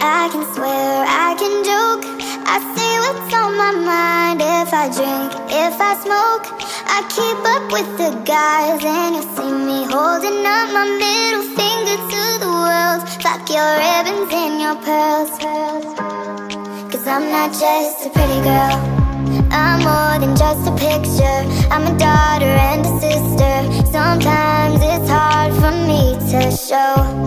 I can swear, I can joke. I say what's on my mind If I drink, if I smoke. I keep up with the guys And you'll see me holding up my middle finger to the world Fuck your ribbons and your pearls. Cause I'm not just a pretty girl. I'm more than just a picture. I'm a daughter and a sister. Sometimes it's hard for me to show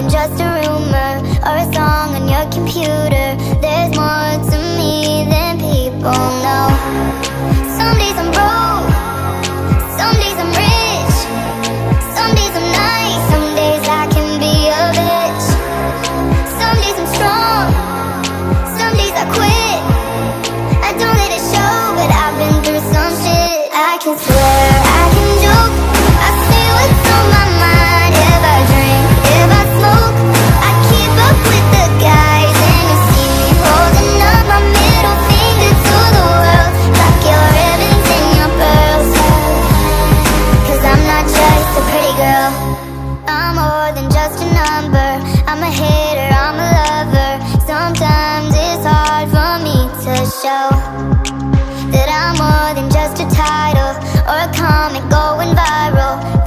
than just a rumor Or a song on your computer number. I'm a hater, I'm a lover. Sometimes it's hard for me to show That I'm more than just a title Or a comment going viral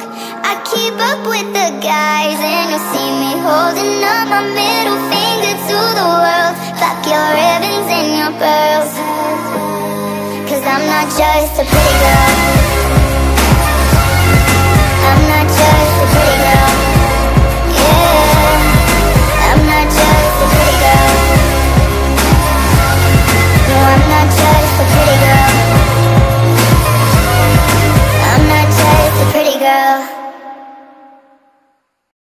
I keep up with the guys. And you'll see me holding up my middle finger to the world. Fuck your ribbons and your pearls. Cause I'm not just a pretty girl.